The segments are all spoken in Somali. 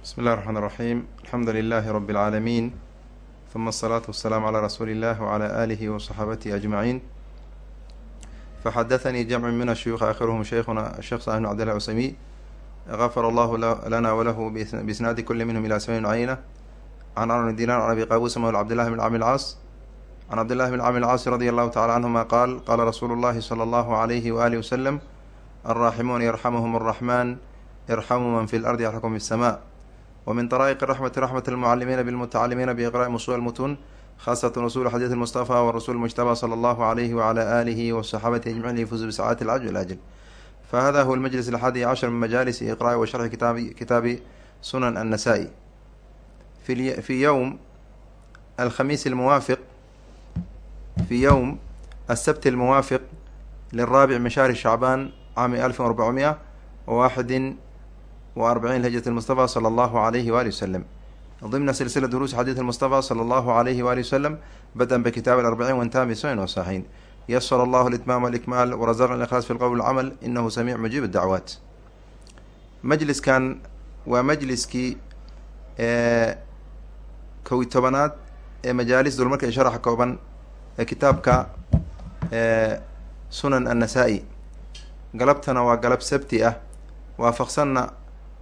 bismi illahi raxmaan raxiim alxamdu lilaahi rabbi alcaalamiin huma asalaatu wasalaamu calaa rasuuli illah wacalaa aalihi wa saxaabatihi ajmaciin faxadahanii jamcun min ashuyuuqi aakhiruhum sheykhuna sheekh salim bn cbdillah cusaymiy gafara allahu lana walahu biisnaadi kuli minhum ila samain cayna can amr bn dinar can abi qaabuusa mawla cabdillahi bn camr lcaas can cabdillahi bn camr lcaasi radia allahu tacala canhuma qaal qaala rasuulu llahi sala allahu alayhi waaalihi wasalam alraaximuuna yarxamuhum arraxmaan irxamuu man fi lardi yarxakum fi lsamaa ومن طرائق الرحمة رحمة المعلمين بالمتعلمين بإقراء مصول المتون خاصة رسول حديث المصطفى والرسول المجتبى صلى الله عليه وعلى آله وصحابته أجمعين ليفوزوا بسعادة العجل والأجل فهذا هو المجلس الحادي عشر من مجالس إقراء وشرح كتاب كتاب سنن النسائي في في يوم الخميس الموافق في يوم السبت الموافق للرابع من شهر شعبان عام ألف وأربعمائة وواحد وأربعين هجرة المصطفى صلى الله عليه وآله وسلم ضمن سلسلة دروس حديث المصطفى صلى الله عليه وآله وسلم بدءا بكتاب الأربعين وانتهى بسنن وصحيحين يسر الله الإتمام والإكمال ورزقنا الإخلاص في القول والعمل إنه سميع مجيب الدعوات مجلس كان ومجلسكii kow iyo tobanaad ee majaalis dulmarka iyo sharaxa kooban ee kitaabka sunan annasaa-i galabtana waa galab sabti ah waafaqsanna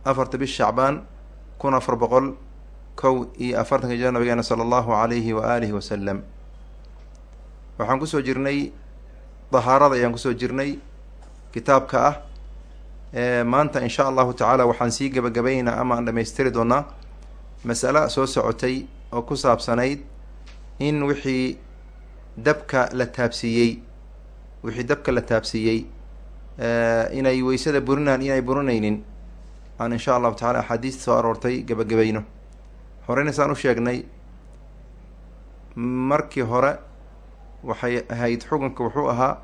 afarta bish shacbaan kun afar boqol kow iyo afartanka jira nabigeena sala allahu alayhi wa alihi wasalam waxaan ku soo jirnay dahaarada ayaan ku soo jirnay kitaabka ah. Maanta insha allahu tacaala waxaan sii gebagabaynaa ama aan dhamaystiri doonaa masala soo socotay oo ku saabsanayd in wixii dabka la taabsiiyey wixii dabka la taabsiiyey inay weysada burinaan inay burinaynin aan insha allahu tacala axaadiista soo aroortay gebagabayno. Horeyna saan u sheegnay markii hore waxay ahayd xukunka wuxuu ahaa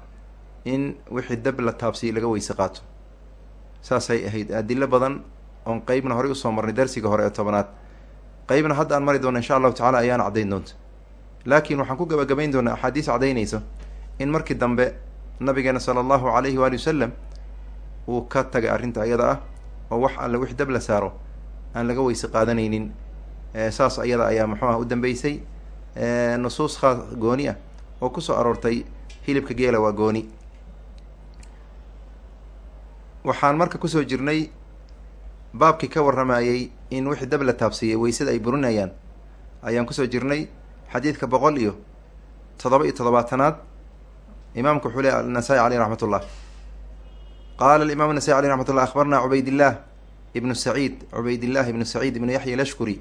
in wixii dab la taabsiiyey laga weyse qaato. Saasay ahayd. Adilo badan oon qeybna horey u soo marnay darsiga hore ee tobanaad. Qeybna hadda aan mari doona insha allahu tacala ayaana caddayn doonta. Laakiin waxaan ku gabagabayn doonaa axaadiis caddaynaysa in markii dambe nabigeena sala allahu alayhi waali wasalam uu ka tagay arrinta ayada ah oo wax alle wix dab la saaro aan laga weyse qaadanaynin. Saas ayada ayaa muxuu ah u dambeysay. Nusuus khaas gooni ah oo ku soo aroortay hilibka geela waa gooni. Waxaan marka ku soo jirnay baabkii ka warramayey in wixii dab la taabsiiyey weysada ay burinayaan ayaan ku soo jirnay xadiidka boqol iyo toddoba iyo toddobaatanaad. Imaamku wuxuu ley anasai aleyh raxmat ullah qaala alimaam anasai aleyh raxmat ullah akhbarna cubaydillah ibnu saciid cubaydillah ibnu saciid ibnu yaxya alashkuri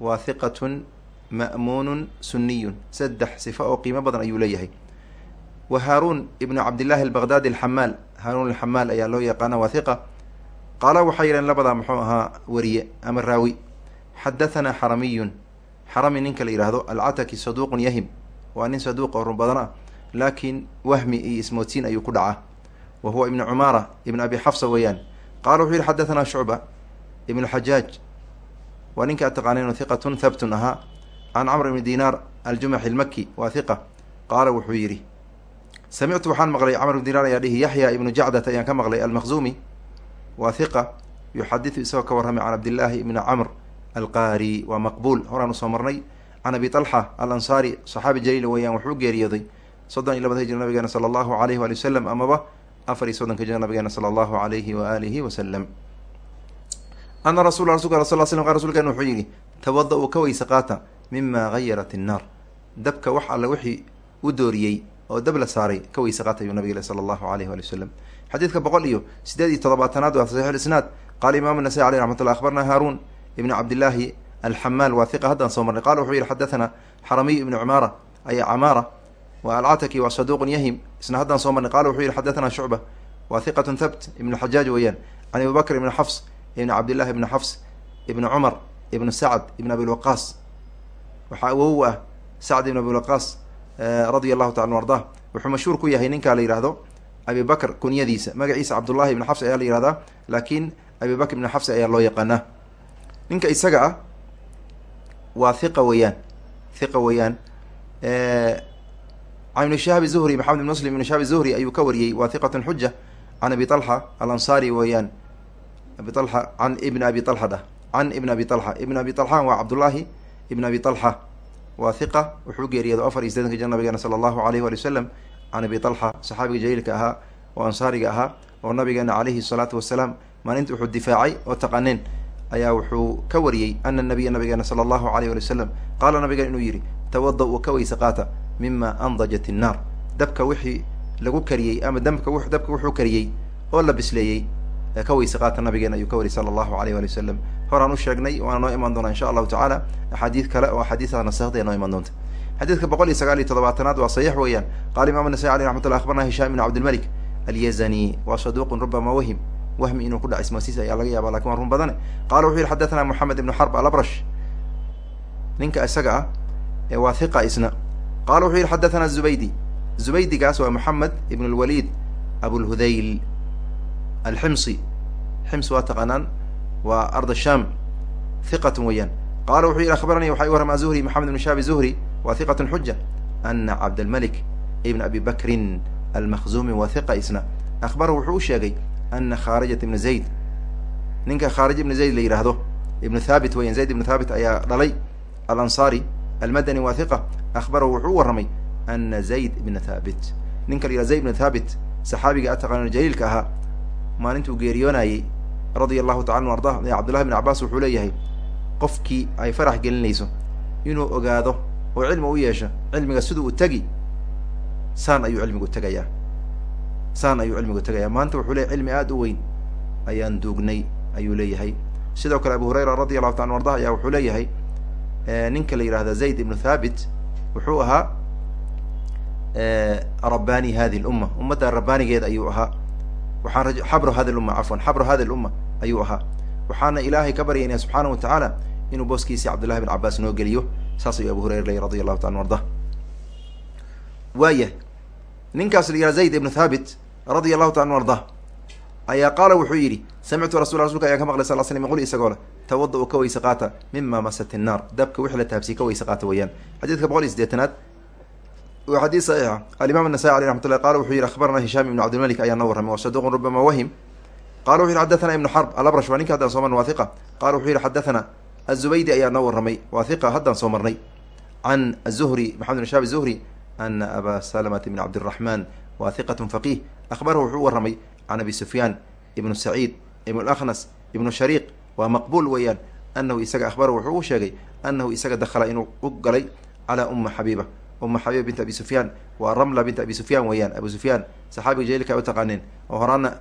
waa hiqatun ma'muunun sunniyun saddex sifo oo qiimo badan ayuu leeyahay wa haaruun ibnu cabdillahi albaqdaadi alxamaal haaruun alxamaal ayaa loo yaqaana waa hiqa qaala waxay yidhaheen labadaa muxuu ahaa wariye ama raawi xadahanaa xaramiyun xarami ninka la yidhaahdo alcataki saduuqun yahim waa nin saduuq oo run badan ah laakiin wahmi iyo ismoodsiin ayuu ku dhacaa wa huwa ibnu cumaara ibnu abi xafsa weeyaan qaala wuxuu yihi xadahanaa shucba ibnu xajaaj waa ninka ad taqaaneen hiqatun habtun ahaa can camr ibni dinaar aljumaxi lmaki waa hiqa qaala wuxuu yidhi samictu waxaan maqlay camr ibn dinaar ayaa dhihi yaxya ibnu jacdat ayaan ka maqlay almaqzumi waa hiqa yuxadidu isagoo ka warramay can cabdillaahi ibni camr alqaari waa maqbuul horaan u soo marnay can abi talxa alansaari saxaabi jaliil weeyaan wuxuu geeriyooday soddon iyo labada hijra nabigeena sala allahu alayhi waali wasalam amaba afar iyo soddonka hijra nabigeena sala allahu alayhi wa alihi wasalam ana rasul rasulka sal slam qa rsulkan wuxuu yidhi tawada-uu ka weyse qaata mima gayarat innaar dabka wax alle wixii u dooriyey oo dab la saaray ka weyse qaata ayuu nabig sala allahu alayh waali wasalam xadiidka boqol iyo sideed iyo toddobaatanaad waa saxiix lisnaad qaala imam nasai aleyh raxmat llah akhbarna haaruun ibnu cabdillaahi alxamaal waa hiqa haddaan soo marnay. Qala wuxuu yihi xadathana xaramiy ibnu cumaara ay camaara alcataki waa saduuqun yahim. Isna haddaan soo marnay qala wuxuu yihi xadathana shucba. Waa hiqatun thabt ibnu xajaaj weeyaan. Can abi bakr ibni xafs ibni cabdillahi ibni xafs ibni cumar ibnu sacd ibn abilwaqaas waxaa awow ah sacd ibn abilwaqaas radia allahu taala an ardah wuxuu mashhuur ku yahay ninkaa la yihahdo abi bakr kunyadiisa. Magaciisa cabdullahi ibn xafs ayaa la yihahdaa laakiin abi bakr ibn xafs ayaa loo yaqaanaa. Ninka isaga ah waa hiqa weeyaan hiqa weeyaan can ibni shihab zuhri maxamed ibn muslim ibn shihab zuhri ayuu ka wariyey waa xuja can abi talxa alansaari weeyaan abi talxa can ibni abi talxa dhah can ibn abi alxa ibn abi alxan waa cabdullaahi ibn abi alxa waa hiqa wuxuu geeriyooda afar iyo sideetanka jir nabigeena sala allahu alayh wali wasalam can abi alxa saxaabiga jaliilka ahaa oo ansaariga ahaa oo nabigeena calayhi salaatu wasalaam maalinta wuxuu difaacay oo taqaneen ayaa wuxuu ka wariyey ana nabiya nabigeena sala allahu alayh wali wasalam qaala nabigeena inuu yidhi tawada-u ka weyse qaata mima andajat innaar dabka wixii lagu kariyey ama dambka dabka wuxuu kariyey oo la bisleeyey ka weyse qaata nabigeena ayuu ka wariyay sala allahu alayh wali wasalam horaan u sheegnay waana noo imaan doonaa insha allahu tacaala axaadiid kale oo axaadiista nasakda noo imaan doonta. Xadiidka boqol iyo sagaal iyo toddobaatanaad waa saxiix weeyaan. Qaala imam nasai aleh raxmat llah akhbarna hishaam ibn cabdilmalik alyazani waa saduuqun rubama wahim. Wahmi inuu ku dhaca ismasiis ayaa laga yaaba laakiin waa run badane. Qala wuxuu yihi xadathana moxamed ibnu xarb alabrash. Ninka isaga ah waa hiqa isna qala wuxuu yihi xadathana zubaydi zubaydigaas waa moxamed ibn lwalid abulhudayl alximsi xims waa taqaanaan waa ard sham hiqat weeyaan qala wuxuu yihi akhbaranii waxaa i warrama maxamed ibn shaabi zuhri waa hiqat xuja ana cabdalmalik ibn abi bakrin almakhzumi waa hiqa isna akhbara wuxuu u sheegay ana khaarijat ibna zayd ninka khaarij ibna zayd la yidhaahdo ibnu thaabit weyan zayd ibnu thaabit ayaa dhalay alansaari almadani waa hiqa akhbarahu wuxuu u warramay ana zayd ibna thaabit ninka la yihahdo zayd ibna thaabit saxaabiga ataqaana jaliilka ahaa maalintuu geeriyoonayey radia allahu taala anu arda ee cabdullahi bn cabbaas wuxuu leeyahay qofkii ay farax gelinayso inuu ogaado oo cilmi u yeesho cilmiga siduu u tegi saan ayuu cilmigu tegayaa saan ayuu cilmigu tegayaa maanta wuxuu leeyahy cilmi aada u weyn ayaan duugnay ayuu leeyahay sidoo kale abu hurayra radi allahu taala anu ardah ayaa wuxuu leeyahay ninka la yihahda zayd ibnu thaabit wuxuu ahaa rabbani hadi lumma ummadda rabbaanigeed ayuu ahaa. Waxaan xabru hadi lumma cafwan xabru hadi lumma ayuu ahaa. Waxaana ilaahay ka baryaynaya subxaana wa tacaala inuu booskiisii cabdullahi bin cabaas noo geliyo saas ayuu abu hurayra leeyay radi allahu taala anu ardah waayah ninkaas la yihahda zayd ibnu thaabit radia allahu taala anu ardah ayaa qaala wuxuu yidhi samictu rasul rasulka ayaan ka maqlay sal slam yqul isagoo le tawada ka weyse qaata mima masat innaar dabka wixii la taabsiye ka weyse qaata weeyaan. Xadiidka boqol iyo sideetanaad waa xadiid saxiixa alimam anasai aleh raxmat llah qala wuxuu yihi akhbarana hishaam ibnu cabdilmalik ayaa noo warramay wa rubama wahim. Qala wuxu yihi xadathana ibnu xarb alabrash waa ninka haddaan soo marnay waa hiqa qala wuxuu yihi xadathana azubaydi ayaa noo warramay waa hiqa haddaan soo marnay. Can azuhri maxamed bin shaab zuhri ana aba salamata bn cabdiraxman waa hiqatun faqih akhbarahu wuxuu u warramay can abi sufyaan ibnu saciid ibnu lakhnas ibnu shariiq waa maqbuul weeyaan anahu isaga akhbarahu wuxuu u sheegay anahu isaga dakhala inuu u galay calaa uma xabiiba uma xabiiba bint abi sufyaan waa ramla bint abi sufyaan weeyaan abu sufyaan saxaabiga jaliilka ay u taqaaneen oo horaana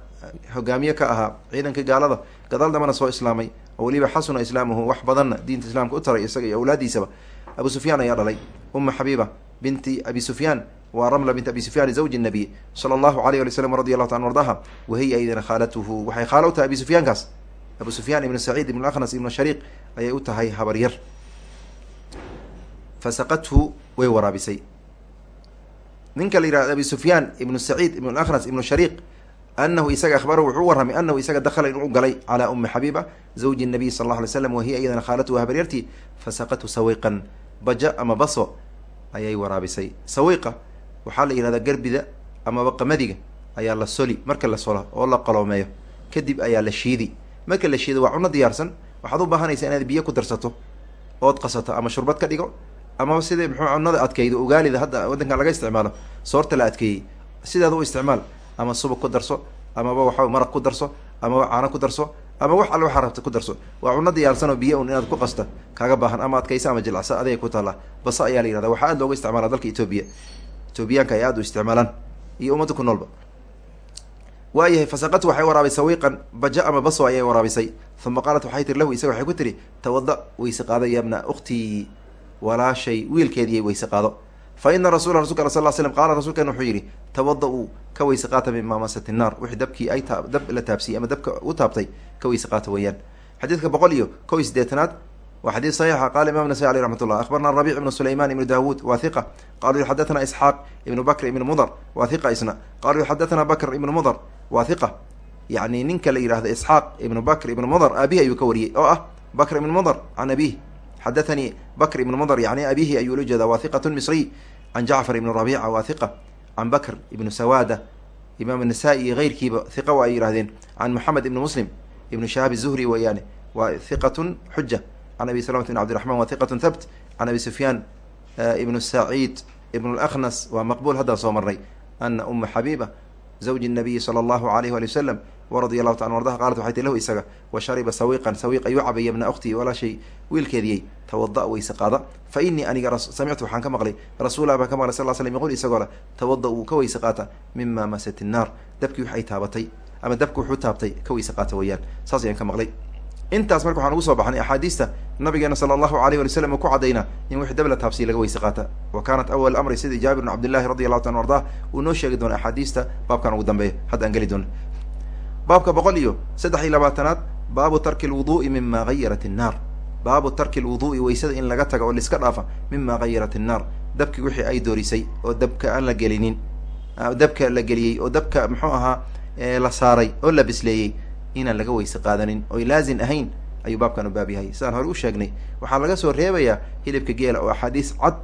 hogaamiye ka ahaa ciidankii gaalada gadaal dambana soo islaamay oo weliba xasuna islaamuhu wax badanna diinta islaamka u taray isaga iyo awlaadiisaba abu sufyaan ayaa dhalay uma xabiiba binti abi sufyaan waa ramla bint abi sufyan zawji nabiy sala allahu alayh ali slam radi allahu ta an ardaha wahiya idina khaalatuhu waxay khaalo u tahay abi sufyaankaas abu sufyaan ibnu saciid ibnu akhnas ibnu shariiq ayay u tahay habaryar fasaqathu way waraabisay. Ninka la yihahdo abi sufyaan ibnu saciid ibnu akhnas ibnu shariiq anahu isaga akhbarahu wuxuu warramay anahu isaga dakhala inuu galay calaa umi xabiiba zawji nabiy sal alla alay slam wahiya iyadana khaalatuhu habaryartii fasaqathu sawiqan. Baja ama baso ayay waraabisay. Sawiqa waxaa la yihahdaa garbida amaba qamadiga ayaa la soli marka la solo oo la qaloomeeyo kadib ayaa la shiidi. Marka la shiido waa cuno diyaarsan. Waxaad u baahanaysaa inaad biyo ku darsato ood qasato ama shurbad ka dhigo amaba sidai muxuu cunada adkeydo ugaalida hadda waddankan laga isticmaalo soorta la adkeeyey sideeda u isticmaal ama subag ku darso amaba waxa maraq ku darso amaba caano ku darso ama wax alle waxaa rabta ku darso. Waa cuno diyaarsan oo biyo un inaad ku qasta kaaga baahan ama adkaysa ama jilcsa adayga ku taallaa. Basa ayaa la yihahda waxaa aad looga isticmaala dalka etoobiya etoobiyaanka ay aad u isticmaalaan iyo ummadda ku noolba. Waayahay fasaqatu waxay waraabisay sawiiqan baja ama baso ayay waraabisay. Uma qaalat waxay tiri lahu isaga waxay ku tiri tawada weyse qaado yabna ukhtii walaashay wiilkeediiy weyse qaado. Fa ina rasula rasulka al sal slam qaala rasuulkan wuxuu yidhi tawada-uu ka weyse qaata mima masat innaar wixii dabkii ay dab la taabsiyey ama dabka u taabtay ka weyse qaata weeyaan. Xadiidka boqol iyo kow iyo sideetanaad wa xadiid saxiixa qala imam nasai aleh raxmat llah akhbarna rabic ibnu sulayman ibnu dawuud waa hiqa qalu yhi xadathana isxaaq ibnu bakr ibnu mudar waa hiqa isna. Qalu yhi xadathana bakr ibnu mudar waa hiqa yani ninka la yihahdo isxaaq ibnu bakr ibnu mudar aabihi ayuu ka wariyey. Oo ah bakr ibnu mudar can abihi xadathanii bakr ibnu mudar yani abihi ayuu la jeedaa. Waa hiqat misriy can jacfar ibnu rabica waa hiqa can bakr ibnu sawada. Imaam anasai iyo keyrkiiba hiqa wa ay yihahdeen can moxamed ibnu muslim ibnu shahaab zuhri weeyaane waa hiqatun xuja can abi salamata ibn cabdiraxman waa hiqatun thabt can abi sufyaan ibnu saciid ibn اlaknas waa maqbul haddaan soo marnay ana uma xabiiba zawji الnabiyi salى allahu alayh wali wasalam waradia allahu ta an ardaha qaalat waxay ti lahu isaga wa shariba sawiqan sawiq ayuu cabaya bna ukhtii walaashay wiilkeediyey tawada weyse qaada fa inii aniga samictu waxaan ka maqlay rasuulah baan ka maqlay sal slm yqul isagoo le tawada uu ka weyse qaata mima masat الnaar dabkii wax ay taabatay ama dabki wuxuu taabtay ka weyse qaata weeyaan saas ayaan ka maqlay intaas marka waxaan ugu soo baxnay axaadiista nabigeena sala allahu alayh wali slam uu ku cadayna in wix dabla taabsiya laga weyse qaata. Wa kaanat awal amri sidii jaabir bn cabdillahi radi allahu ta an ardah uu noo sheegi doona axaadiista baabkan ugu dambeeya. Hadda aan geli doono baabka boqol iyo saddex iyo labaatanaad baabu tarki lwudu'i mima gayarat innaar baabu tarki lwudu'i weysada in laga taga oo laiska dhaafa mima gayarat innaar dabki wixii ay doorisay oo dabka aan la gelinin dabka la geliyey oo dabka muxuu ahaa la saaray oo la bisleeyey inaan laga weyse qaadanin oy laazin ahayn ayuu baabkan u baab yahay. Sidaan hore u sheegnay waxaa laga soo reebayaa hilibka geela oo axaadiis cad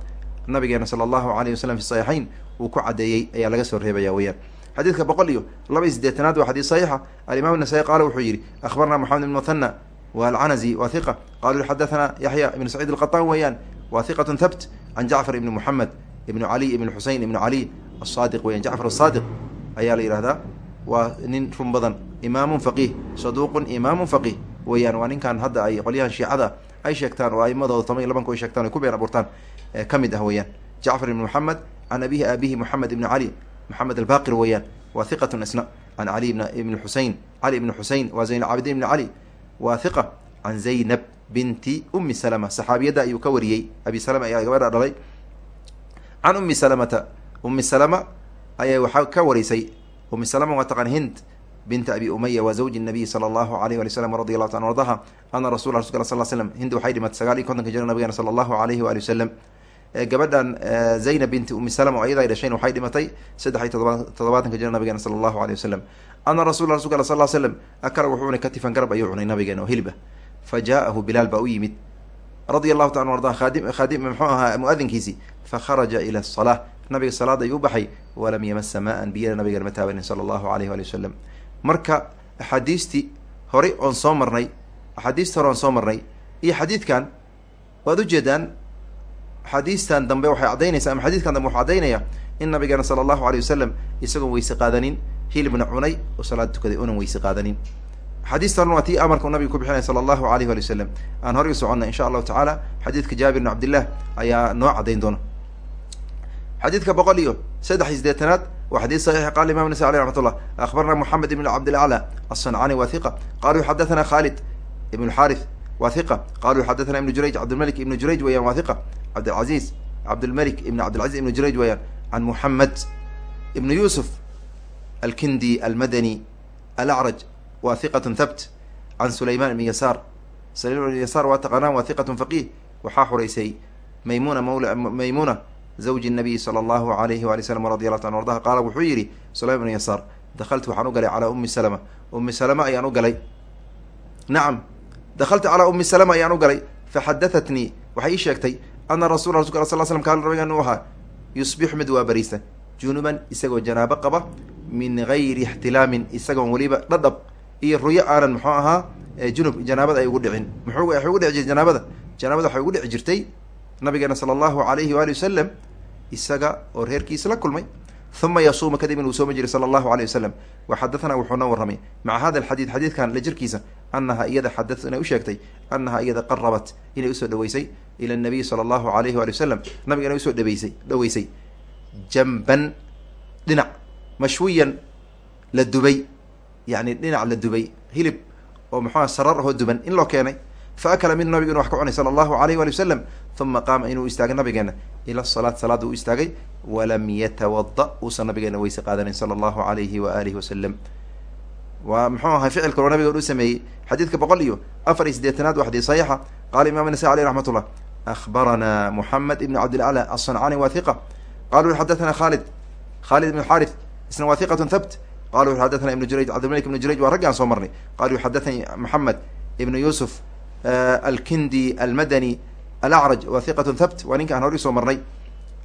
nabigeena sala allahu alayh wasalam fi saxiixayn uu ku caddeeyey ayaa laga soo reebaya weyaan xadiidka boqol iyo laba iyo sideetanaad waa xadiis saxiixa. Alimam nasaai qaala wuxuu yidhi akhbarna moxamed ibn muthana wa alcanazi wa hiqa qaluu xadathana yaxya ibnu saciid alqataan weeyaan wa hiqatun thabt can jacfar ibni moxamed ibnu cali ibn xusein ibnu cali asadiq weyan jacfar asaadiq ayaa la yihahdaa waa nin run badan. Imaamun faqiih saduuqun imaamun faqiih. Weeyaan waa ninkan hadda ay qolyahan shiicada ay sheegtaan oo aimadooda toban iyo labanku ay sheegtaan ay ku been abuurtaan ka mid ah weeyaan. Jacfar ibn moxamed can abihi aabihi moxamed ibni cali moxamed albaqir weeyaan waa hiqatun isna. Can cali ibni xusein cali ibni xusein waa zayn alcaabidiin ibni cali waa hiqa can zaynab binti umi salama saxaabiyadda ayuu ka wariyey. Abi salama ayaa gabadha dhalay. Can umi salamata umi salama ayaa waxaa ka warisay umi salama waa taqaan hind binta abi umaya waa zawji nabiyi sala allahu alayh wali slam radi allahu ta an ardaha ana rasul rasulka sal slam hind waxay dhimatay sagaal iyo kontonka jira nabigeena sala allahu alayhi waali wasalam gabadhan zaynab binti umi salama oo ayada ay dhashayn waxay dhimatay saddex iyo todoba todobaatanka jira nabigeena sala allahu alayh wasalam ana rasul rasulka al sal slam akala wuxuu cunay katifan garab ayuu cunay nabigeena oo hilib ah fa jaahu bilaal baa u yimid radia allahu ta an muxuu ahaa muadinkiisi fakharaja ila asalaa nabiga salaad ayuu u baxay walam yamasa maa-an biyana nabigeena ma taabanin sala allahu alayh wali wasalam marka axaadiistii horey oon soo marnay axaadiistii hore oon soo marnay iyo xadiidkan waad ujeedaan axaadiistan dambe waxay caddaynaysaa ama xadiidkan dambe wuxuu caddaynaya in nabigeena sala allahu alay wasalam isagoon weyse qaadanin hilibna cunay oo salaad tukaday unan weyse qaadanin. Xadiista horena waa tii amarka uu nabiga ku bixinaya sala allahu alayh wali wasalam aan horey u soconnay insha allahu tacaala xadiidka jaabir bn cabdillah ayaa noo caddayn doona xadiidka boqol iyo saddex sideetanaad waa xadiis saxiix qala imam nasa aleh raxmat ullah akhbarna moxamed ibn cabdilacla aلصancani wa hiqa qaluu xadathana khalid ibn xaari wa hiqa qaluu xadathana ibn jurayj cabdilmalik ibn jurayj weyan wa hiqa cabdilcaziz cabdilmalik ibn cabdilcaziz ibn jurayj weeyaan can muxamed ibn yusuf alkindi almadani alacraj wa hiqat thabt. Can sulayman ibn yasaar sulayman ibn yasaar waa taqaanaan wa hiqat faqih. Waxaa xoreysay maymuna ml maymuna zawji nabiyi sala allahu alayhi waali slam radi allahu ta an ardaha qaala wuxuu yidhi sulayman ibn yasaar dakhaltu waxaan u galay calaa ummi salama ummi salama ayaan u galay nacam dakhaltu calaa ummi salama ayaan u galay faxadatatnii waxay ii sheegtay ana rasul rasulka al sal slam kaana nabigan uu ahaa yusbixu mid waa bariista junuban isagoo janaabo qaba min gayri ixtilaamin isagoon weliba dhadhab iyo ruyo aanan muxuu ahaa junub janaabada ay ugu dhicin muxuu waxay ugu dhici jirtay janaabada janaabada waxay ugu dhici jirtay nabigeena sala allahu alayhi waali wasalam isaga oo reerkiisa la kulmay. Uma yasuuma kadib inuu soomi jiray sala allahu aleyh wasalam wa xadathana wuxuu noo warramay. Maca hada alxadiid xadiidkan la jirkiisa annaha iyada xadat inay u sheegtay annaha iyada qarabat inay u soo dhaweysay ila nabiy sala allahu alayhi waali wasalam nabiga inay u soo dhaweysay dhaweysay jamban dhinac mashwiyan la dubay. Yani dhinac la dubay hilib oo muxuuha sarar ahoo duban in loo keenay fa akala minhu nabigu inu wax ka cunay sala allahu alayh waali wasalam uma qaama inuu istaagay nabigeena ila salaat salaada uu istaagay walam yatawada uusan nabigeena weyse qaadanin sala allahu alayhi wa alihi wasalam waa muxuu ahay ficilka oo nabiga u sameeyey xadiidka boqol iyo afar iyo sideetanaad waa xadiis saxiixa qala imam nasa aleyh raxmat ullah akhbarana moxamed ibn cabdilacla aلصancani wa hiqa qalu xadathana khalid khalid ibn xarith isna wa hiqat thabt qalu xadathana ibnu jurayj cabdilmalik ibnu jurayj waa raggaan soo marnay qalu xadathani moxamed ibnu yusuf alkindi almadani alacraj wa hiqat thabt waa ninka aan hori soo marnay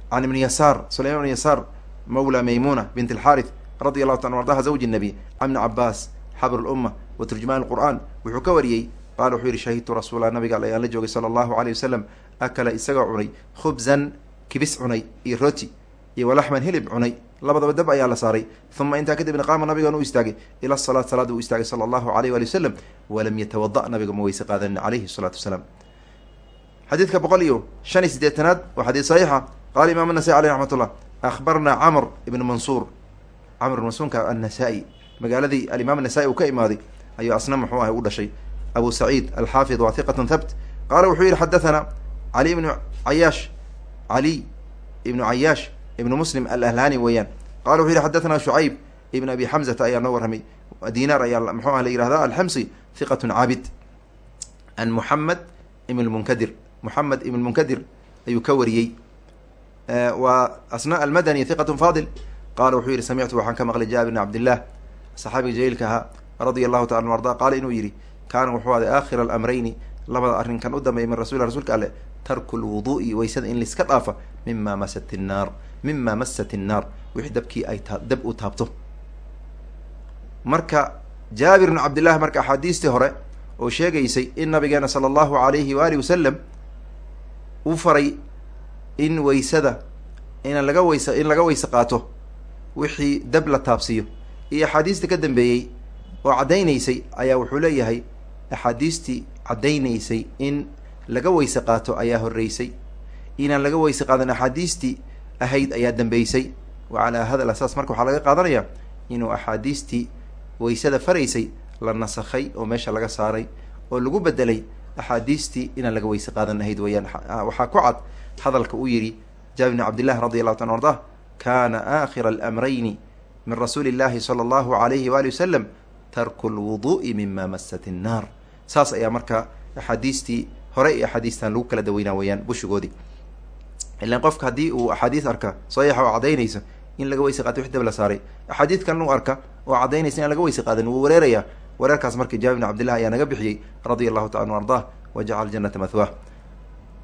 can ibni yasaar sulayman ibn yasaar mawla maymuna bint alxarith radi allahu ta ardaha zawji nabiy can ibni cabaas xabr lumma wa turjumaan lqur'an wuxuu ka wariyey qaala wuxuu yihi shahidtu rasuula nabiga ayaan la joogay sala allahu aleyh wasalam akala isagoo cunay khubzan kibis cunay iyo roti iyo walaxman hilib cunay. Labadaba dab ayaa la saaray. Uma intaa kadibna qaama nabigan u istaagay. Ila salaat salaada uu istaagay sala allahu aleyh waali wasalam walam yatawada nabiga ma weyse qaadanin caleyhi salaatu wasalaam xadiidka boqol iyo shan iyo sideetanaad waa xadiid saxiixa. Qaala imaam anasai aleyh raxmat ullah akhbarna camr ibn mansuur. Camr mansuurka annasa-i magaaladii alimaam anasa-i uu ka imaaday ayuu asna muxuu ahay u dhashay. Abu saciid alxaafid waa hiqatun thabt. Qaala wuxuu yihi xadathana cali ibnu cayaash cali ibnu cayaash ibnu muslim alahlani weeyaan. Qala wuxuu yihi xadathana shucayb ibn abi xamzata ayaa noo warramay. Dinaar ayaa muxuu ah la yihahda alxamsi hiqatun caabid an muxamed ibn lmunkadir muxamed ibn munkadir ayuu ka wariyey. Waa asna almadani hiqatun fadil. Qala wuxuu yihi samictu waxaan ka maqlay jaabir bn cabdillah saxaabiga jaliilka ahaa radia allahu taala arda. Qaala inuu yihi kaana wuxuu aday aakhira alamrayni labada arrinkan u dambeeyay min rasul rasulka alle tarku lwudu'i waysada in laiska dhaafa mima masat innaar mima masat innaar wixii dabkii ay dab u taabto. Marka jaabir bn cabdillah marka axaadiistii hore oo sheegaysay in nabigeena sala allahu alayhi waalihi wasalam u faray in waysada in laga weysa in laga weyse qaato wixii dab la taabsiiyo iyo axaadiista ka dambeeyey oo caddaynaysay ayaa wuxuu leeyahay axaadiistii caddaynaysay in laga weyse qaato ayaa horreysay inaan laga weyse qaadan axaadiistii ahayd ayaa dambeysay. Wa calaa hada al asaas marka waxaa laga qaadanayaa inuu axaadiistii weysada faraysay la nasakhay oo meesha laga saaray oo lagu bedelay axaadiistii inaan laga weyse qaadan ahayd weeyaan. Waxaa ku cad hadalka uu yidhi jaabir bn cabdillah radi allahu taala ardah kana aakhira alamrayni min rasuuli illahi sala allahu alayhi waali wasalam tarku lwudu'i mima masat innaar saas ayaa marka axaadiistii hore iyo axaadiistan lagu kala daweynaa weeyaan bushigoodii ilan qofka haddii uu axaadiis arka saxiixa oo caddaynaysa in laga weyse qaatay wix dab la saaray axaadiis kalena arka oo caddaynaysa inaan laga weyse qaadan wuu wareerayaa wareerkaas marka jaabir bn cabdillah ayaa naga bixiyey radia allahu taala anu ardah wa jacala janata mathwaah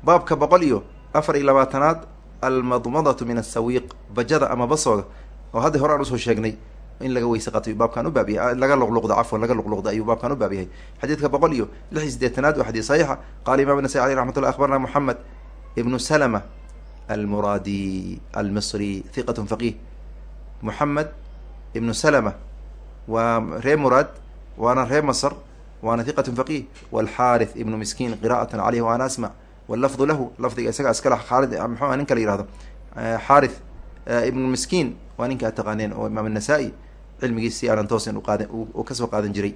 baabka boqol iyo afar iyo labaatanaad almadmadatu min asawiiq bajada ama basooga oo hadda hore aan u soo sheegnay in laga weyse qaato ayuu baabkan u baab laga luqluqda cafwan laga luqluqda ayuu baabkan u baab xadiidka boqol iyo lix iyo sideetanaad waa xadiis saxiixa qala imam nasai aleyh raxmat akhbarna moxamed ibnu salama hiqat faqih moxamed ibnu salama waa ree muraad waana ree masr waana hiqat faqih walxaarith ibnu miskiin qira'atan caleyh waana asmac wallafdu lahu lafdiga isaga iskale khaalid mxuua ninka la yihahdo xaarith ibnu miskiin waa ninka ad taqaaneen oo imaam anasa-i cilmigiis si aanan toosin uqaadan uu ka soo qaadan jiray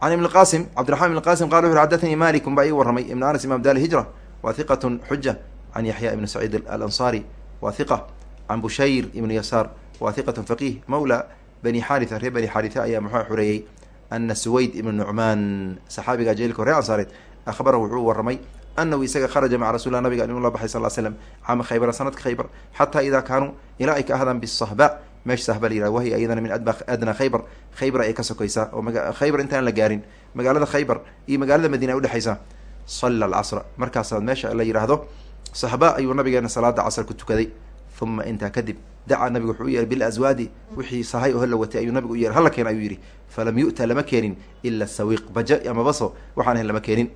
can ibn qasim cabdiraxman ibn qasim qala wuxu xadathanii malikun baa ii warramay ibn anas imam dar hijra wa hiqatun xuja can yaxya ibn saciid alanصari wa hiqa can bushayr ibnu yasaar wa hiqat faqih mawla bani xaritha reer bani xaritha ayaa muxuu xureeyey ana suwayd ibnu nucmaan saxaabiga jailka reer ansaareed akhbarahu wuxuu warramay anahu isaga kharaja maca rasulilah nabiga inuu la baxay sal l slam caama khaybara sanadka khaybar xataa idaa kaanuu ilaa ay ka ahdaan bisahba meesha sahba la yihah wahiy iyadana min adnaa khaybar khaybar ayay ka sokaysaa oo khaybar intaan la gaarin magaalada khaybar iyo magaalada madiina ay udhexaysaa salla alcasra markaasaad meesha la yidhaahdo sahba ayuu nabigeena salaada casr ku tukaday. Uma intaa kadib dacaa nabigu wuxuu u yeehay bilaswaadi wixii sahay oo la watay ayuu nabigu u yeehay hala keen ayuu yidhi falam yu'ta lama keenin ila sawiiq baja ama baso waxaan ahayn lama keenin.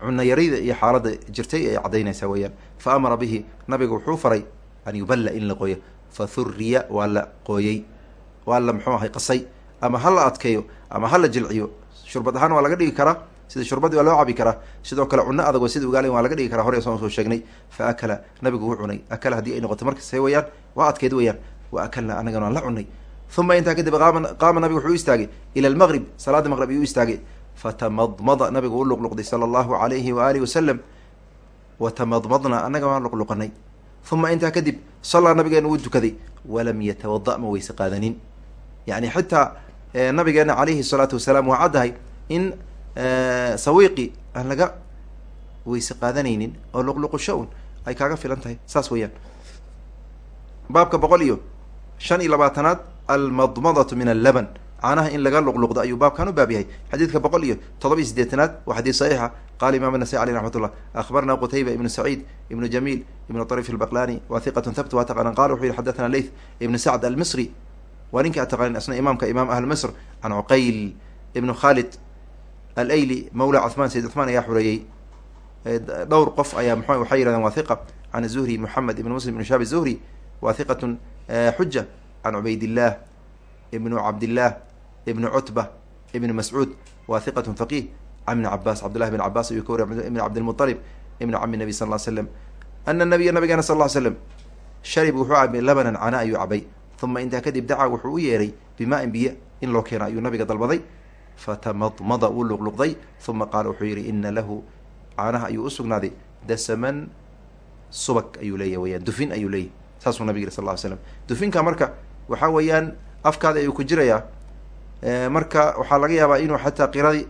Cunayarida iyo xaaladda jirtay ay caddaynaysaa weeyaan. Fa amara bihi nabiga wuxuu faray an yuballa in la qoyo fa huriya waa la qooyey waa la muxuu ahay qasay. Ama ha la adkeeyo ama ha la jilciyo. Shurbad ahaan waa laga dhigi karaa sida shurbadii waa loo cabi karaa sidoo kale cunno adagoo sida ugaalen waa laga dhigi karaa. Hore soo sheegnay fa akala nabigu wuu cunay akala haddii ay noqoto markase weeyaan waa adkeed weeyaan. Wa akalna anagana waan la cunay uma intaa kadib qaama nabigu wuxuu istaagay ila almaqrib salaada maqrib ayuu istaagay. Fatamadmada nabigu u luqluqday sala allahu alayhi waalihi wasalam watamadmadna annaga waan luqluqanay. Uma intaa kadib sallaa nabigeena wuu dukaday walam yatawada ma weyse qaadanin. Yani xitaa nabigeena calayhi salaatu wasalaam waa caddahay in sawiiqi aan laga weyse qaadanaynin oo luqluqusho un ay kaaga filan tahay. Saas weeyaan. Baabka boqol iyo shan iyo labaatanaad almadmadatu min allaban. Caanaha in laga luqluqdo ayuu baabkan u baab yahay. Xadiidka boqol iyo todoba iyo sideetanaad waa xadiis saxiixa. Qala imam anasai aleyh raxmat ullah qutayba ibnu saciid ibnu jamiil ibnu طarif albaqlani wa hiqatun thabt waa taqanan. Qala wuxuu yihi xadathana leyth ibnu sacd almisri. Waa ninka ad taqanin asna imaamka imaam ahl misr cuqayl ibnu khalid alayli mawla cuhmaan sayid cuhmaan ayaa xureeyey dhowr qof ayaa mxu waxay yihahdeen waa hiqa can zuhri moxamed ibn muslim ibn shahab zuhri waa hiqatun xuja can cubaydillaah ibnu cabdillaah ibnu cutba ibn mascuud waa hiqatun faqih can ibni cabaas cabdullahi bn cabaas ayuu ka wariy ibn cabdilmuطalib ibn cami nabi sal l slam ana nabiya nabigeena sal ll slam sharib wuxuu cabay labanan cana ayuu cabay uma intaa kadib dacaa wuxuu u yeeray bimaa-in biyo in loo keena ayuu nabiga dalbaday fatamadmada wuu luqluqday uma qaala wuxuu yihi ina lahu caanaha ayuu usugnaaday dasaman subag ayuu leeyahy weyaan dufin ayuu leeyahy saasuu nabig yiri sal ly slam dufinka marka waxaa weeyaan afkaada ayuu ku jirayaa marka waxaa laga yaabaa inuu xataa qiradii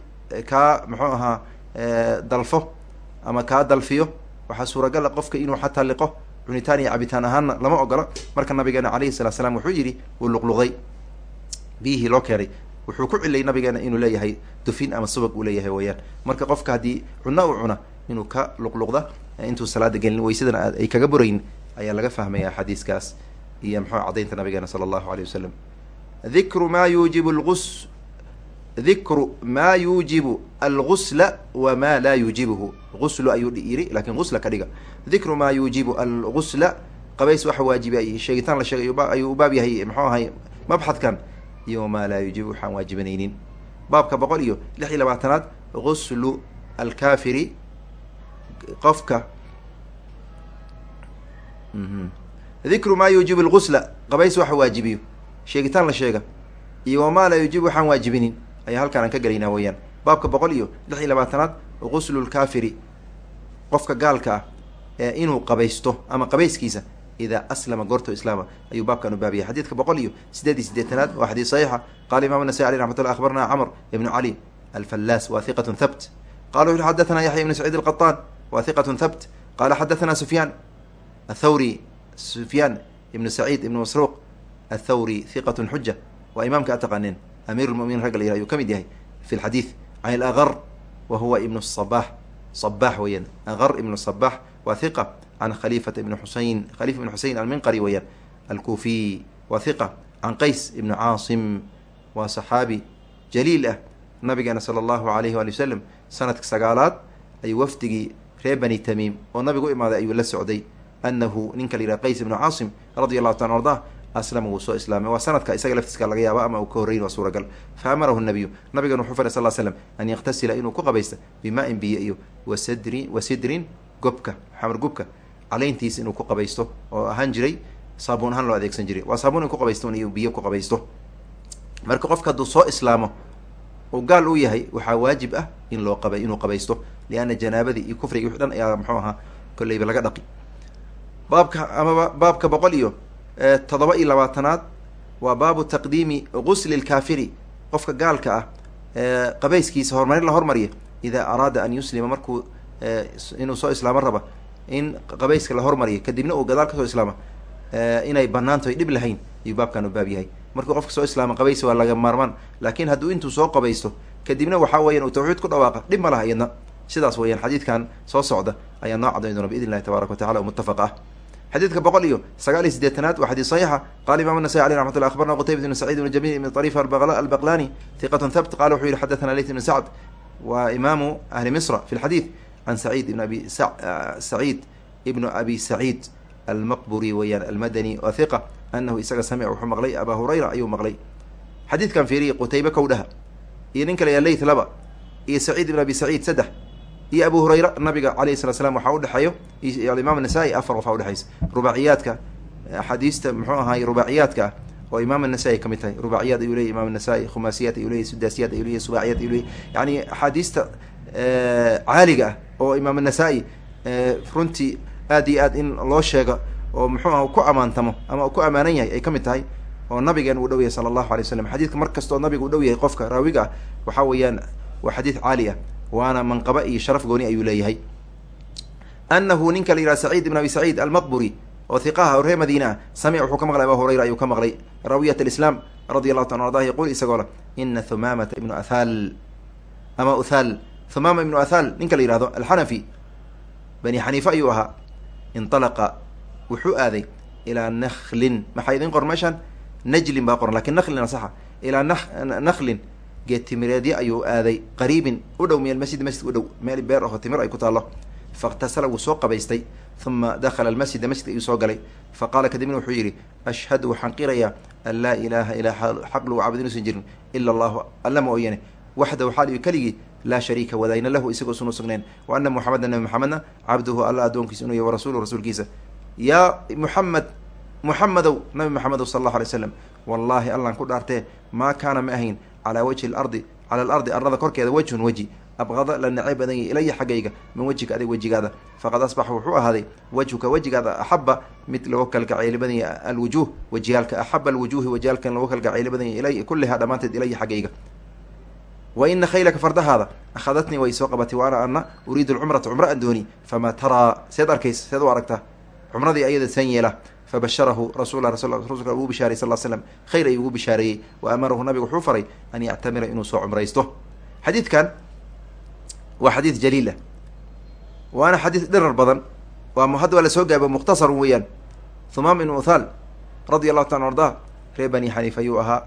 kaa muxuu ahaa dalfo ama kaa dalfiyo. Waxaa suuragala qofka inuu xataa liqo cunitaan iyo cabitaan ahaanna lama ogola marka nabigeena alayhi salatu slam wuxuu yidhi wuu luqluqday. Biyihii loo keenay wuxuu ku cilay nabigeena inuu leeyahay dufin ama subag uu leeyahay weyaan marka qofka haddii cunno u cuna inuu ka luqluqda intuu salaada gelin waysadana ay kaga burayn ayaa laga fahmaya xadiiskaas iyo mxuu cadaynta nabigeena sala allahu aleyh wasalam dikru ma yuujibu lgus dikru ma yuujibu algusla wama laa yuujibuhu. Guslu ayuu yiri laakiin gusla ka dhiga. Dikru ma yuujibu algusla qabays waxa waajibiy sheegitaan la sheegay ayuu u baab yahay mxuu ahay mabxadkan iyo wamaa laa yuujibu waxaan waajibanaynin baabka boqol iyo lix iyo labaatanaad guslu alkafiri qofka dikru ma yuujibu lgusla qabays waxa waajibiyo sheegitaan la sheega iyo wamaa laa yuujibu waxaan waajibinin ayaa halkaan aan ka gelaynaa weeyaan. Baabka boqol iyo lix iyo labaatanaad guslu lkafiri qofka gaalka ah ee inuu qabaysto ama qabayskiisa ida aslama goorto islaama ayuu baabkan u baabiyay xadiidka boqol iyo sideed iyo sideetanaad waa xadiis saxiixa qala imam nasai aleh raxmat llah camr ibnu cali alfallaas wa thabt qala wuxu xadathana yaxya ibnu saciid alqaطaan wa thabt qala xadathana sufyaan athawri sufyaan ibnu saciid ibnu masruuq athawri hiqat xuja waa imaamka a taqaaneen amiir lmuminiin ragga la ayuu ka mid yahay fi lxadiid can ilaqar wa huwa ibnu sabax sabax weeyaan aqar ibnu sabax wa hiqa can khalifata ibni xusein khalifa ibn xusein alminqari weeyaan alkuufiy wa hiqa can qays ibni caasim waa saxaabi jaliil ah nabigeena sala allahu alayhi waali wasalam sanadka sagaalaad ayuu wafdigii reer bani tamiim oo nabigu u imaaday ayuu la socday anahu ninka la yidhaha qays ibnu caasim radi allahu taala ardah aslama wuu soo islaamay waa sanadka isaga laftiiska laga yaaba ama uu ka horreyn waa suuragal fa amarahu nabiyu nabigan wuxuu faray sal slam an yaktasila inuu ku qabaysta bimaa-in biyo iyo wasadri wa sidrin gobka xamar gubka caleyntiisa inuu ku qabaysto oo ahaan jiray saabuun ahaan loo adeegsan jiray. Waa saabuun in ku qabaysto iyo biyo ku qabaysto. Marka qofka hadduu soo islaamo uu gaal u yahay waxaa waajib ah in loo qaba inuu qabaysto lianna janaabadii iyo kufrigi wix dhan ayaa muxuu ahaa kolleyba laga dhaqi. Baabka amaba baabka boqol iyo toddoba iyo labaatanaad waa baabu taqdiimi gusli lkaafiri qofka gaalka ah qabayskiisa horumarin la hormariya idaa araada an yuslima markuu inuu soo islaamo raba in qabayska la hormariya kadibna uu gadaal ka soo islaama inay banaanto ay dhib lahayn ayuu baabkan u baab yahay. Markuu qofka soo islaama qabaysi waa laga maarmaan. Laakiin hadduu intuu soo qabaysto kadibna waxaa weyan uu tawxiid ku dhawaaqa dhib ma laha iyadna sidaas weeyaan xadiidkan soo socda ayaa noo cadayn doona biidn illahi tabaaraka wa tacala oo muttafaq ah. Xadiidka boqol iyo sagaal iyo sideetanaad waa xadiis saxiixa. Qala imam nasai aleh raxmat llah akhbarna qutaybat ibn sacid ibn jamil ibn ariif albaqlani hiqatun thabt qala wuxuu yihi xadathana leyt ibn sacd. Wa imaamu ahli misra fi lxadiid can saciid ibn abi saciid ibnu abi saciid almaqburi weyaan almadani wa hiqa anahu isaga samica wuxuu maqlay abaa hurayra ayuu maqlay xadiidkan fiiriya qutaybe kowdhaha iyo nin kale yaa leyt laba iyo saciid ibn abi saciid saddex iyo abu hurayra nabiga alayhi salat slam waxaa udhexeeyo imaam nasaa-i afar qof a udhexaysa rubaaciyaadka axaadiista muxuu ahaay rubaaciyaadka ah oo imaam anasai ka mid tahay rubaaciyaad ayuu leyahy imam anasai khumaasiyaat ayuu ah oo imaam anasai runtii aad iyo aad in loo sheego oo muxuu aha ku ammaantamo ama ku ammaanan yahay ay ka mid tahay oo nabigeen uu dhow yahay sala allahu alay waslam xadiidka mar kastoo nabiga u dhow yahay qofka raawiga ah waxaa weeyaan waa xadiid caali ah waana manqaba iyo sharaf gooni ayuu leeyahay. Anahu ninka la yidhaha saciid ibn abi saciid almaqburi oo hiqaha oo reer madiina ah samic wuxuu ka maqlay aba hurayra ayuu ka maqlay. Raawiyat alislaam radi allahu ta ardah yaquul isagoo leh ina thumaamata ibnu athal ama uthal thumaama ibnu athal ninka la yihahdo alxanafi bani xaniifa ayuu ahaa. Inalaqa wuxuu aaday ilaa naklin maxaa idin qoran meeshaan najlin baa qoran laakiin naklin asaxa ilaa naklin geetimireedyo ayuu aaday. Qariibin u dhow min almasjid masjid u dhow. Meel beer aho timir ay ku taallo. Fakhtasala wuu soo qabaystay. Uma dakhala almasjida masjidka ayuu soo galay. Fa qaala kadibna wuxuu yidhi ashhadu waxaan qirayaa an laa ilaaha ilaa xaq lagu caabud inuusan jirin ila allahu alla mooyane waxdahu xaaliyo keligii laa shariika wadayna lahu isagoo sunu sugneen wa ana muxameda nabi maxamedna cabduhu alla addoonkiisa inuu yahy warasuuluhu rasuulkiisa yaa muxamed muxamedow nabi maxamedow sala allahu alay slam wallaahi allaan ku dhaartee maa kaana ma ahayn calaa wajhi lardi cala alardi arlada korkeeda wejhun weji abqada la necay badan yahy ilaya xaggayga min wejika adig wejigaada faqad asbaxa wuxuu ahaaday wejhuka wejigaada axaba mid lagu kalgacayli badan yahy alwujuuh wejiyaalka axaba alwujuuhi wejiyaalkan lagu kalgacayli badan yahy ilay kullihaa dhammaanteed ilaya xaggayga wa ina khaylaka fardahaada akhadatnii way soo qabatay wa ana uriidu lcumrata cumro aan dooni famaa taraa seed arkaysa seed u aragtaa cumradii ayada san yeela. Fabasharahu rasulla rasulka ugu bishaaray sal slam khayr ayuu ugu bishaareeyey wa amarahu nabigu wuxuu faray an yactamira inuu soo cumraysto. Xadiidkan waa xadiid jaliil ah. Waana xadiid dhirar badan. Waa hadda waa la soo gaabo mukhtasarun weeyaan. Thumaam ibn uthal radia allahu taala ardaa reer bani xaniifa ayuu ahaa.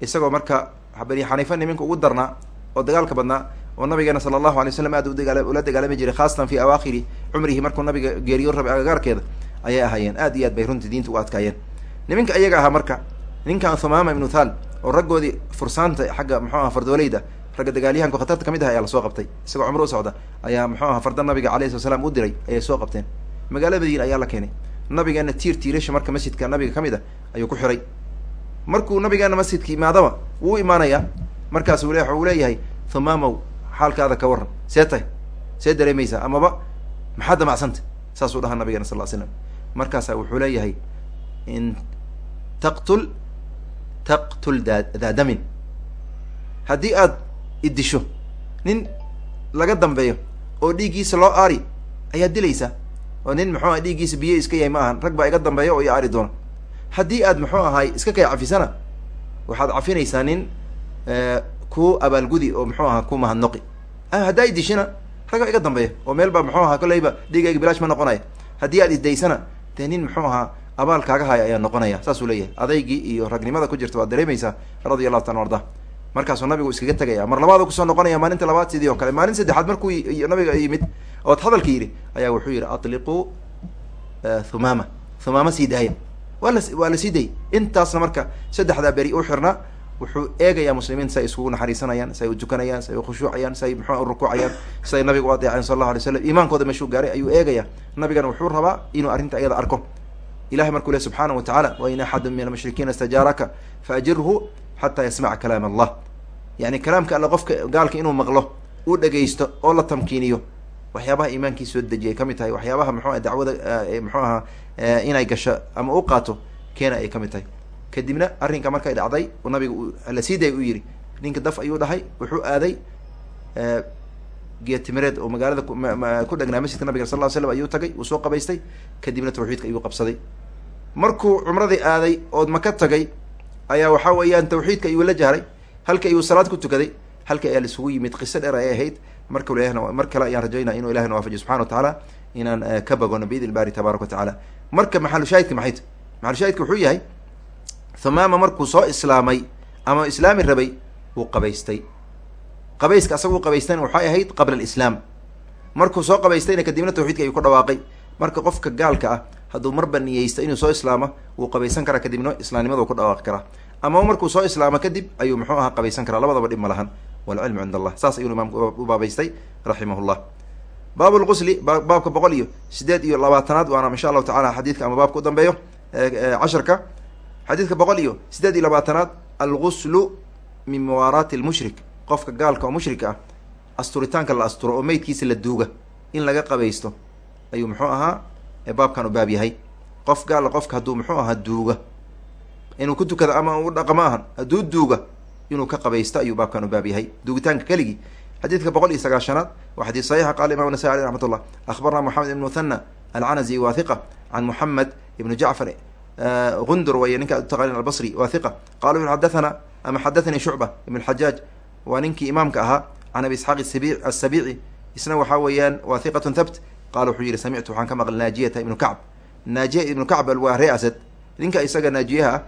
Isagoo marka bani xaniifa niminka ugu darnaa oo dagaalka badnaa oo nabigeena sala allahu alay slam aad ula dagaalami jiray khaasatan fi awaakhiri cumrihi markuu nabiga geeriyo rabay agagaarkeeda ayay ahaayeen. Aad iyo aad bay runtii diinta u adkaayeen. Niminka iyaga ahaa marka ninkan thumaama ibnu thal oo raggoodii fursaanta xagga muxuu aha fardoolayda ragga dagaalyahanku khatarta ka mid ah ayaa la soo qabtay. Isagoo cumro u socda ayaa muxuu aha farda nabiga alayhi sala slam u diray ayay soo qabteen. Magaala madiina ayaa la keenay. Nabigeena tiir tiirasha marka masjidka nabiga ka mid a ayuu ku xiray markuu nabigeena masjidka imaadaba wuu imaanayaa markaasu le uu leeyahay thumamow xaalkaada ka waran see tahay? See dareemaysaa amaba maxaa damacsanta saasuu dhahaa nabigeena sal l slam markaasa wuxuu leeyahay in taqtul taqtul da daadamin haddii aad iddisho nin laga dambeeyo oo dhiiggiisa loo aari ayaad dilaysaa oo nin muxuu aha dhiiggiisa biyo iska yahay ma ahan. Rag baa iga dambeeya oo i aari doona haddii aad muxuu ahay iska kay cafisana waxaad cafinaysaa nin ku abaalgudi oo muxuu ahaa ku mahadnoqi. Haddaa idishina ragga iga dambeeya. Oo meel baa muxuu ahaa kolleyba dhiigayga bilaash ma noqonaya. Haddii aad isdaysana dee nin muxuu ahaa abaal kaaga haya ayaa noqonaya. Saasuu leeyahay. Adaygii iyo ragnimada ku jirta waad dareemaysaa radia allahu taala arda markaasuu nabigu iskaga tegaya mar labaad ku soo noqonaya maalinta labaad sidii oo kale. Maalin saddexaad markuu nabiga yimid ood hadalka yidhi ayaa wuxuu yidhi atliquu thumaama. Thumaama sii daaya waa la sii dayay intaasna marka saddexdaa beri u xirnaa wuxuu eegayaa muslimiin si ay iskugu naxariisanayaan si ay u tukanayaan si ay ukhushuucayaan si ay muxua u rukuucayaan si ay nabiga u adeeceen sal allahu alay slam iimaankooda meshuu gaaray ayuu eegaya nabigana wuxuu rabaa inuu arrinta iyada arko. Ilahay markuu leh subxaana wa tacaala wain axadu min almushrikiina istajaaraka faajirhu xataa yasmaca kalaam allah. Yani kalaamka alle qofka gaalka inuu maqlo uu dhegaysto oo la tamkiiniyo waxyaabaha iimaankii soo dejiyay ka mid tahay waxyaabaha muxuu dacwada muxuu ahaa inay gasho ama u qaato keena ay ka mid tahay. Kadibna arrinka markay dhacday nabiga la sii day u yidhi ninka daf ayuu dhahay wuxuu aaday geetimireed oo magaalada ku dhegnaa masjidka nabiga sal ll slam ayuu tagay uu soo qabaystay. Kadibna tawxiidka ayuu qabsaday. Markuu cumradii aaday ood maka tagay ayaa waxaa weeyaan tawxiidka ayuu la jahray halka ayuu salaad ku tukaday halka ayaa laisugu yimid. Qiso dheer ay ahayd. Marka mar kale ayaan rajaynaa inuu ilahna waafajiyo subxana wa tacaala inaan ka bagono biidn bari tabaaraka wa tacaala marka maxalushaahidka maxay ta maxalushaahidka wuxuu yahay thumaama markuu soo islaamay ama islaami rabay wuu qabaystay. Qabayska asaga u qabaystayna waxay ahayd qabla alislaam. Markuu soo qabaystayna kadibna tawxiidka ayuu ku dhawaaqay. Marka qofka gaalka ah hadduu marba niyeysta inuu soo islaamo wuu qabaysan karaa kadibna islaamnimadu ku dhawaaqi karaa. Ama markuu soo islaamo kadib ayuu muxuu ahaa qabaysan karaa labadaba dhib ma lahan. Walcilmu cind allah saas ayuu imaamku u baabaystay raximah baab lqusli baabka boqol iyo sideed iyo labaatanaad waana insha allahu tacala xadiidka ama baabka dambeeyo casharka. Xadiidka boqol iyo sideed iyo labaatanaad alguslu min muwaaraati lmushrik qofka gaalka oo mushrika ah asturitaanka la asturo oo meydkiisa la duuga in laga qabaysto ayuu muxuu ahaa baabkan u baab yahay. Qof gaala qofka hadduu muxuu ahaa duuga. Inuu ku tukado ama u dhaqa ma ahan hadduu duuga inuu ka qabaysto ayuu baabkan u baab yahay. Duugitaanka keligii xadiidka boqol iyo sagaashanaad waa xadiis saxiixa qala imam nasai aleh raxmat ullah akhbarna moxamed ibn muthana alcanazi wa can moxamed ibnu jacfar gundur way ninka utaqanin albasri wa hiqa qala wuxu ama xadathanii shucba ibn lxajaaj waa ninkii imaamka ahaa can abi isxaaq sabi asabici isna waxaa weeyaan wa hiqatun thabt qala wuxuu yihi samictu waxaan ka maqlay naajiyata ibnu kacb. Naajiya ibnu kacb waa ree asad ninka isaga naajiyaha ah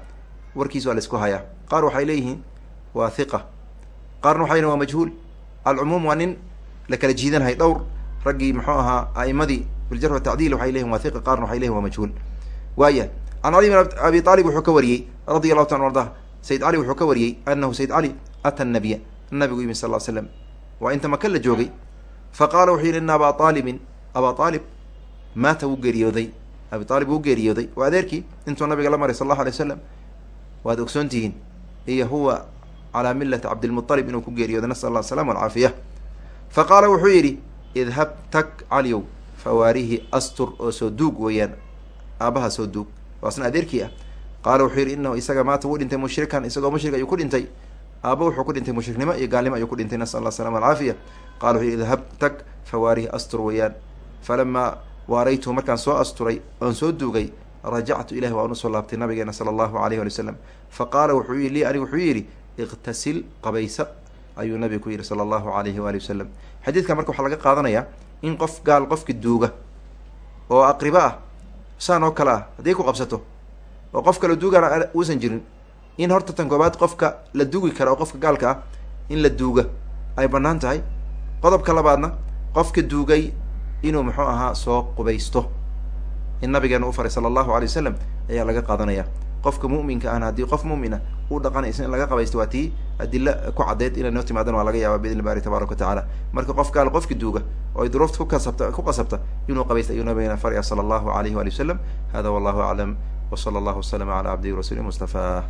warkiis waa la isku hayaa. Qaar waxay leeyihiin waa qaarna waxay yihiin waa majhuul alcumuum waa nin la kala jiidanahay dhowr. Raggii muxuu ahaa a'imadii biljar watacdiil waxay leyihin waa hiqa qaarna waxay leyihin waa majhuul. Waaya can cali bin abi aalib wuxuu ka wariyey radi allahu ta ardah sayid cali wuxuu ka wariyey anahu sayid cali ata nabiya nabigu yimi sal slam waa inta maka la joogay fa qaala wuxuu yihi ina aba aalibin aba aalib maata wuu geeriyooday. Abi aalib wuu geeriyooday. Waa adeerkii intuu nabiga la maray sal allahu alay wasalam waad ogsoon tihiin iyo huwa calaa millati cabdilmualib inuu ku geeriyooday nasal allah asalam alcaafiya fa qaala wuxuu yidhi idhab tag caliyow fawaarihi astur oo soo duug weeyaan. Aabaha soo duug waa asna adeerkii ah. Qaala wuxuu yidhi inahu isaga maata wuu dhintay mushrikan isagoo mushrik ayuu ku dhintay. Aaba wuxuu ku dhintay mushriknimo iyo gaalnimo ayuu ku dhintay nasal allah asalama alcaafiya qala wuxuu yidhi idhab tag fawaarihi astur weeyaan. Falamaa waaraytuhu markaan soo asturay oon soo duugay rajactu ilahi waan u soo laabtay nabigeena sala allahu alayh wali wasalam fa qaala wuxuu lii anigu wuxuu yidhi iqtasil qabaysa ayuu nabiga ku yidhi sala allahu alayhi waali wasalam xadiidka marka waxaa laga qaadanayaa in qof gaal qofki duuga oo aqribo ah saan oo kale ah hadday ku qabsato oo qof kale duugana uusan jirin in horta tan koobaad qofka la duugi kara oo qofka gaalka ah in la duuga. Ay bannaan tahay. Qodobka labaadna qofka duugay inuu muxuu ahaa soo qubaysto. In nabigeena u faray sala allahu alay wasalam ayaa laga qaadanaya qofka mu'minka ahna haddii qof mu'mina uu dhaqanaysa in laga qabaysto waa tii adila ku caddeyd inay noo timaadan waa laga yaaba biidni bari tabaaraka wa tacaala. Marka qof gaal qofki duuga oo duruufta kukasabta ku qasabta inuu qabaysta ayuu nabigeena faraya sala allahu alayhi waali wasalam hada wallahu aclam w sala allahu waslama cala cabdihi rasuuli mustafa